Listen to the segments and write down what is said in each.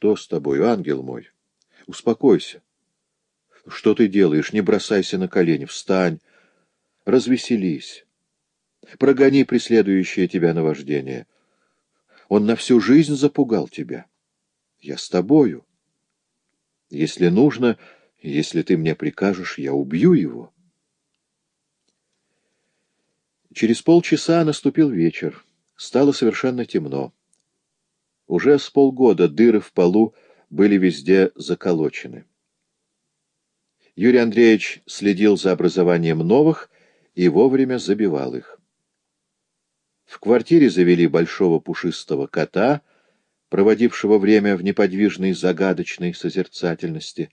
Что с тобой, ангел мой? Успокойся. Что ты делаешь? Не бросайся на колени. Встань. Развеселись. Прогони преследующее тебя наваждение. Он на всю жизнь запугал тебя. Я с тобою. Если нужно, если ты мне прикажешь, я убью его. Через полчаса наступил вечер. Стало совершенно темно. Уже с полгода дыры в полу были везде заколочены. Юрий Андреевич следил за образованием новых и вовремя забивал их. В квартире завели большого пушистого кота, проводившего время в неподвижной загадочной созерцательности.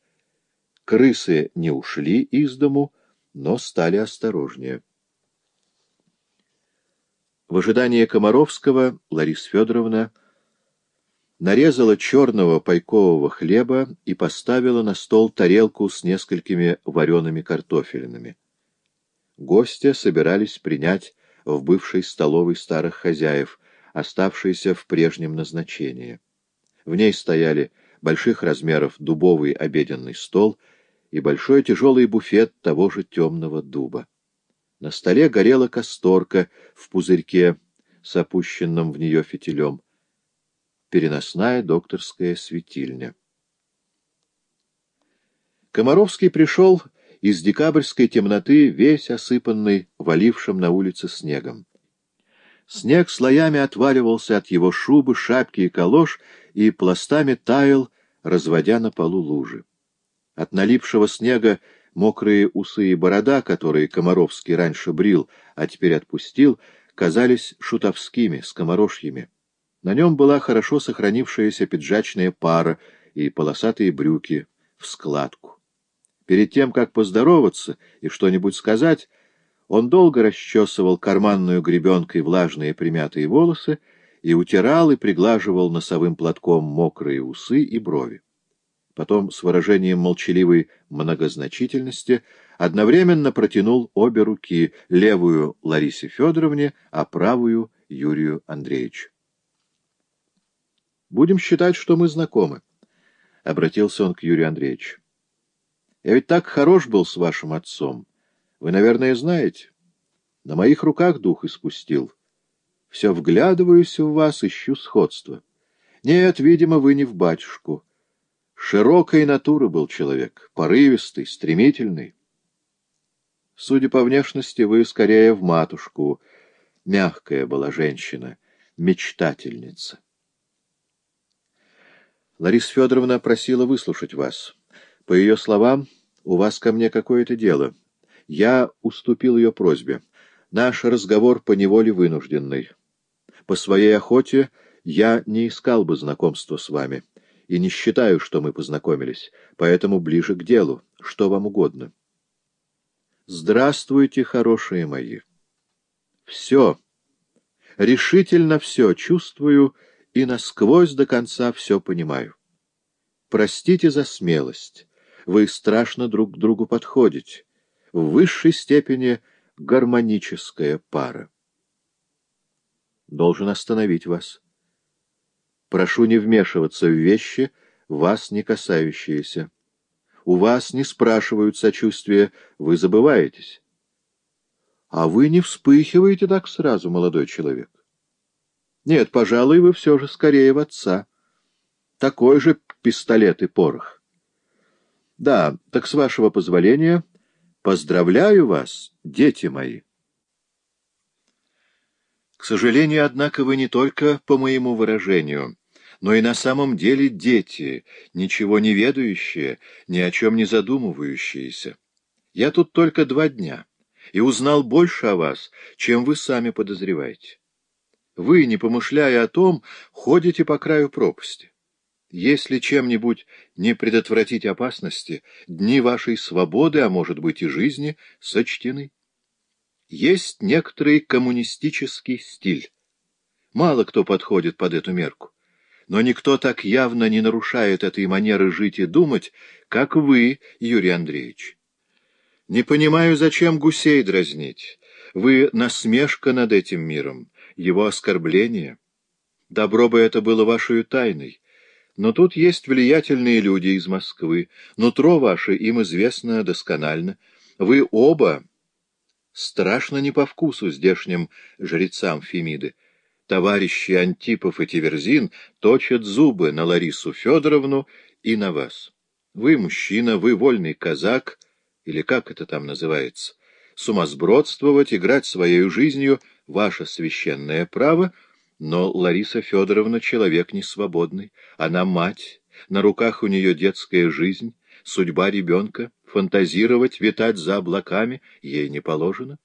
Крысы не ушли из дому, но стали осторожнее. В ожидании Комаровского Лариса Федоровна нарезала черного пайкового хлеба и поставила на стол тарелку с несколькими вареными картофелинами. Гостя собирались принять в бывшей столовой старых хозяев, оставшейся в прежнем назначении. В ней стояли больших размеров дубовый обеденный стол и большой тяжелый буфет того же темного дуба. На столе горела касторка в пузырьке с опущенным в нее фитилем. Переносная докторская светильня. Комаровский пришел из декабрьской темноты, весь осыпанный валившим на улице снегом. Снег слоями отваливался от его шубы, шапки и колош и пластами таял, разводя на полу лужи. От налипшего снега мокрые усы и борода, которые Комаровский раньше брил, а теперь отпустил, казались шутовскими, скоморожьями. На нем была хорошо сохранившаяся пиджачная пара и полосатые брюки в складку. Перед тем, как поздороваться и что-нибудь сказать, он долго расчесывал карманную гребенкой влажные примятые волосы и утирал и приглаживал носовым платком мокрые усы и брови. Потом, с выражением молчаливой многозначительности, одновременно протянул обе руки, левую Ларисе Федоровне, а правую Юрию Андреевичу. «Будем считать, что мы знакомы», — обратился он к Юрию Андреевичу. Я ведь так хорош был с вашим отцом. Вы, наверное, знаете. На моих руках дух испустил. Все вглядываюсь в вас, ищу сходства. Нет, видимо, вы не в батюшку. Широкой натуры был человек, порывистый, стремительный. Судя по внешности, вы скорее в матушку. Мягкая была женщина, мечтательница. Лариса Федоровна просила выслушать вас. По ее словам, у вас ко мне какое-то дело. Я уступил ее просьбе. Наш разговор поневоле вынужденный. По своей охоте я не искал бы знакомства с вами, и не считаю, что мы познакомились, поэтому ближе к делу, что вам угодно. Здравствуйте, хорошие мои. Все, решительно все чувствую и насквозь до конца все понимаю. Простите за смелость вы страшно друг к другу подходите. В высшей степени гармоническая пара. Должен остановить вас. Прошу не вмешиваться в вещи, вас не касающиеся. У вас не спрашивают сочувствия, вы забываетесь. А вы не вспыхиваете так сразу, молодой человек. Нет, пожалуй, вы все же скорее в отца. Такой же пистолет и порох. Да, так с вашего позволения, поздравляю вас, дети мои. К сожалению, однако, вы не только по моему выражению, но и на самом деле дети, ничего не ведающие, ни о чем не задумывающиеся. Я тут только два дня и узнал больше о вас, чем вы сами подозреваете. Вы, не помышляя о том, ходите по краю пропасти. Если чем-нибудь не предотвратить опасности, дни вашей свободы, а может быть и жизни, сочтены. Есть некоторый коммунистический стиль. Мало кто подходит под эту мерку. Но никто так явно не нарушает этой манеры жить и думать, как вы, Юрий Андреевич. Не понимаю, зачем гусей дразнить. Вы насмешка над этим миром, его оскорбление. Добро бы это было вашей тайной. Но тут есть влиятельные люди из Москвы. Нутро ваше им известно досконально. Вы оба страшно не по вкусу здешним жрецам Фемиды. Товарищи Антипов и Тиверзин точат зубы на Ларису Федоровну и на вас. Вы мужчина, вы вольный казак, или как это там называется. Сумасбродствовать, играть своей жизнью — ваше священное право — но Лариса Федоровна человек несвободный. Она мать, на руках у нее детская жизнь, судьба ребенка. Фантазировать, витать за облаками ей не положено.